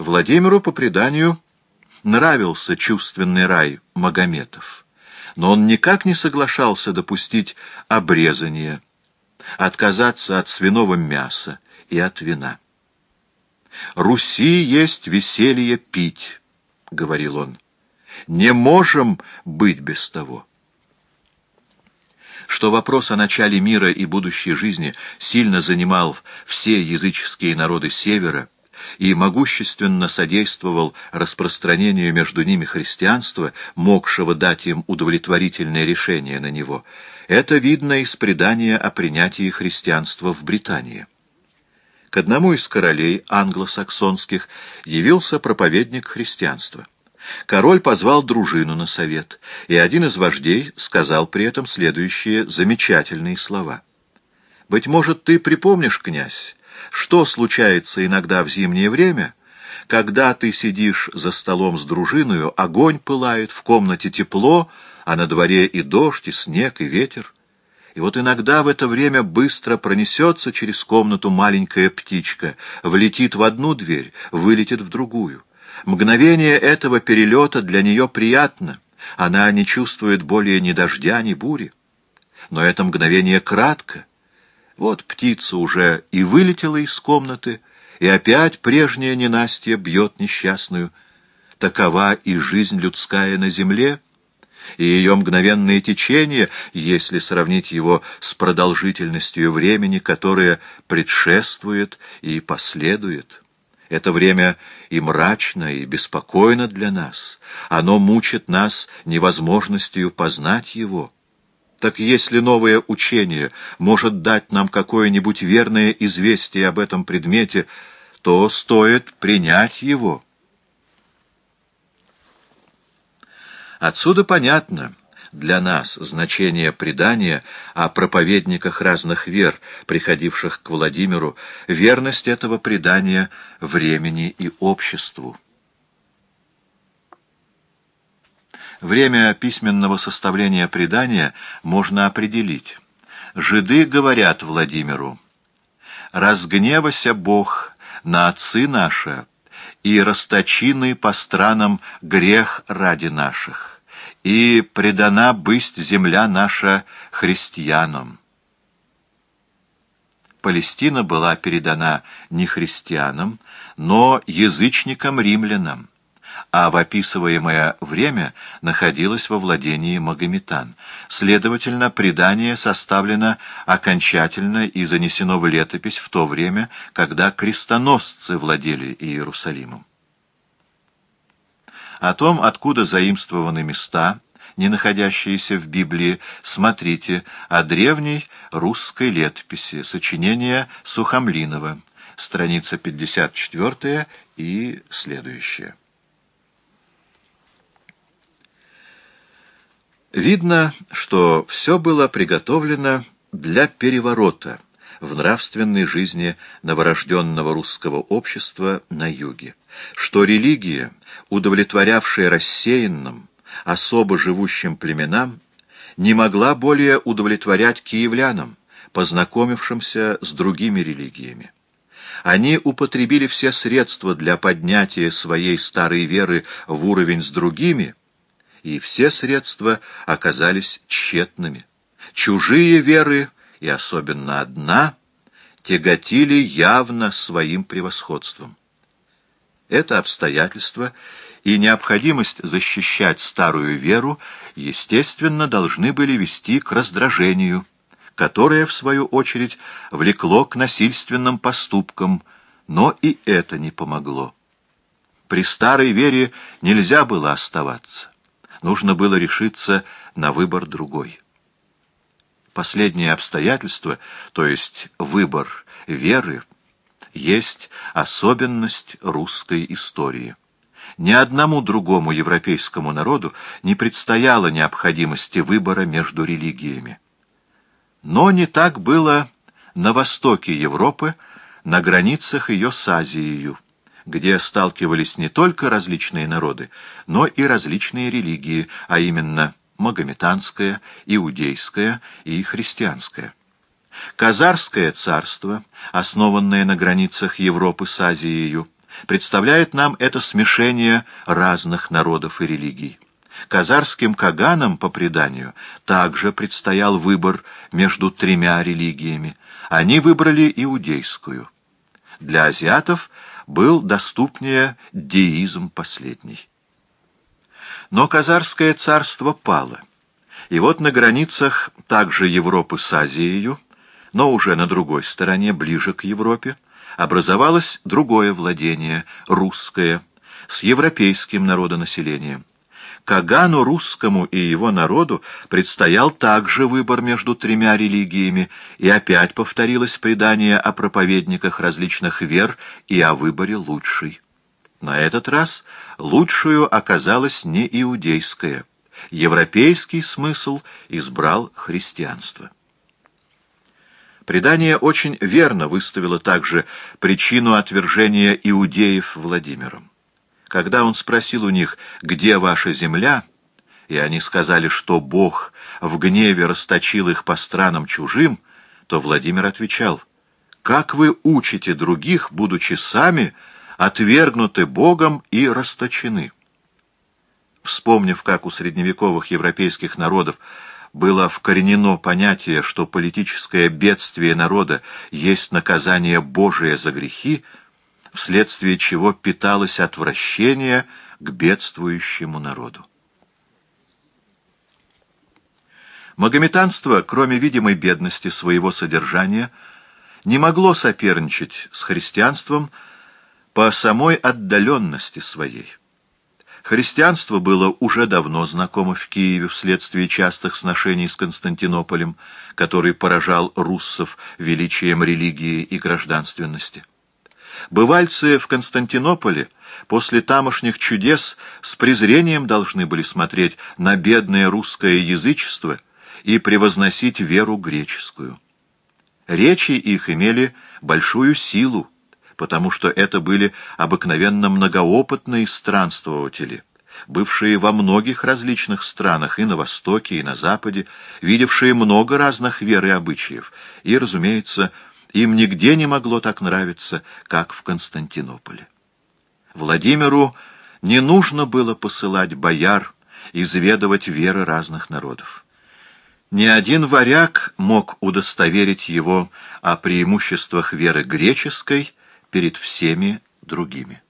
Владимиру, по преданию, нравился чувственный рай Магометов, но он никак не соглашался допустить обрезание, отказаться от свиного мяса и от вина. «Руси есть веселье пить», — говорил он. «Не можем быть без того». Что вопрос о начале мира и будущей жизни сильно занимал все языческие народы Севера и могущественно содействовал распространению между ними христианства, могшего дать им удовлетворительное решение на него, это видно из предания о принятии христианства в Британии. К одному из королей англосаксонских явился проповедник христианства. Король позвал дружину на совет, и один из вождей сказал при этом следующие замечательные слова. «Быть может, ты припомнишь, князь, что случается иногда в зимнее время, когда ты сидишь за столом с дружиною, огонь пылает, в комнате тепло, а на дворе и дождь, и снег, и ветер?» И вот иногда в это время быстро пронесется через комнату маленькая птичка, влетит в одну дверь, вылетит в другую. Мгновение этого перелета для нее приятно. Она не чувствует более ни дождя, ни бури. Но это мгновение кратко. Вот птица уже и вылетела из комнаты, и опять прежняя ненастье бьет несчастную. Такова и жизнь людская на земле — и ее мгновенное течение, если сравнить его с продолжительностью времени, которое предшествует и последует. Это время и мрачно, и беспокойно для нас. Оно мучит нас невозможностью познать его. Так если новое учение может дать нам какое-нибудь верное известие об этом предмете, то стоит принять его». Отсюда понятно для нас значение предания о проповедниках разных вер, приходивших к Владимиру, верность этого предания времени и обществу. Время письменного составления предания можно определить. Жиды говорят Владимиру, «Разгневася Бог на отцы наши, и расточины по странам грех ради наших» и предана бысть земля наша христианам. Палестина была передана не христианам, но язычникам-римлянам, а в описываемое время находилась во владении магометан. Следовательно, предание составлено окончательно и занесено в летопись в то время, когда крестоносцы владели Иерусалимом. О том, откуда заимствованы места, не находящиеся в Библии, смотрите о древней русской летописи, сочинение Сухомлинова, страница 54 и следующее. Видно, что все было приготовлено для переворота в нравственной жизни новорожденного русского общества на юге что религия, удовлетворявшая рассеянным, особо живущим племенам, не могла более удовлетворять киевлянам, познакомившимся с другими религиями. Они употребили все средства для поднятия своей старой веры в уровень с другими, и все средства оказались тщетными. Чужие веры, и особенно одна, тяготили явно своим превосходством. Это обстоятельство и необходимость защищать старую веру, естественно, должны были вести к раздражению, которое, в свою очередь, влекло к насильственным поступкам, но и это не помогло. При старой вере нельзя было оставаться. Нужно было решиться на выбор другой. Последнее обстоятельство, то есть выбор веры, есть особенность русской истории. Ни одному другому европейскому народу не предстояло необходимости выбора между религиями. Но не так было на востоке Европы, на границах ее с Азией, где сталкивались не только различные народы, но и различные религии, а именно магометанская, иудейская и христианская. Казарское царство, основанное на границах Европы с Азией, представляет нам это смешение разных народов и религий. Казарским каганам, по преданию, также предстоял выбор между тремя религиями. Они выбрали иудейскую. Для азиатов был доступнее деизм последний. Но Казарское царство пало. И вот на границах также Европы с Азией, но уже на другой стороне, ближе к Европе, образовалось другое владение, русское, с европейским народонаселением. Кагану русскому и его народу предстоял также выбор между тремя религиями, и опять повторилось предание о проповедниках различных вер и о выборе лучшей. На этот раз лучшую оказалась не иудейская. Европейский смысл избрал христианство. Предание очень верно выставило также причину отвержения иудеев Владимиром. Когда он спросил у них, где ваша земля, и они сказали, что Бог в гневе расточил их по странам чужим, то Владимир отвечал, «Как вы учите других, будучи сами отвергнуты Богом и расточены?» Вспомнив, как у средневековых европейских народов было вкоренено понятие, что политическое бедствие народа есть наказание Божие за грехи, вследствие чего питалось отвращение к бедствующему народу. Магометанство, кроме видимой бедности своего содержания, не могло соперничать с христианством по самой отдаленности своей. Христианство было уже давно знакомо в Киеве вследствие частых сношений с Константинополем, который поражал руссов величием религии и гражданственности. Бывальцы в Константинополе после тамошних чудес с презрением должны были смотреть на бедное русское язычество и превозносить веру греческую. Речи их имели большую силу, потому что это были обыкновенно многоопытные странствователи, бывшие во многих различных странах и на Востоке, и на Западе, видевшие много разных вер и обычаев, и, разумеется, им нигде не могло так нравиться, как в Константинополе. Владимиру не нужно было посылать бояр изведывать веры разных народов. Ни один варяг мог удостоверить его о преимуществах веры греческой перед всеми другими.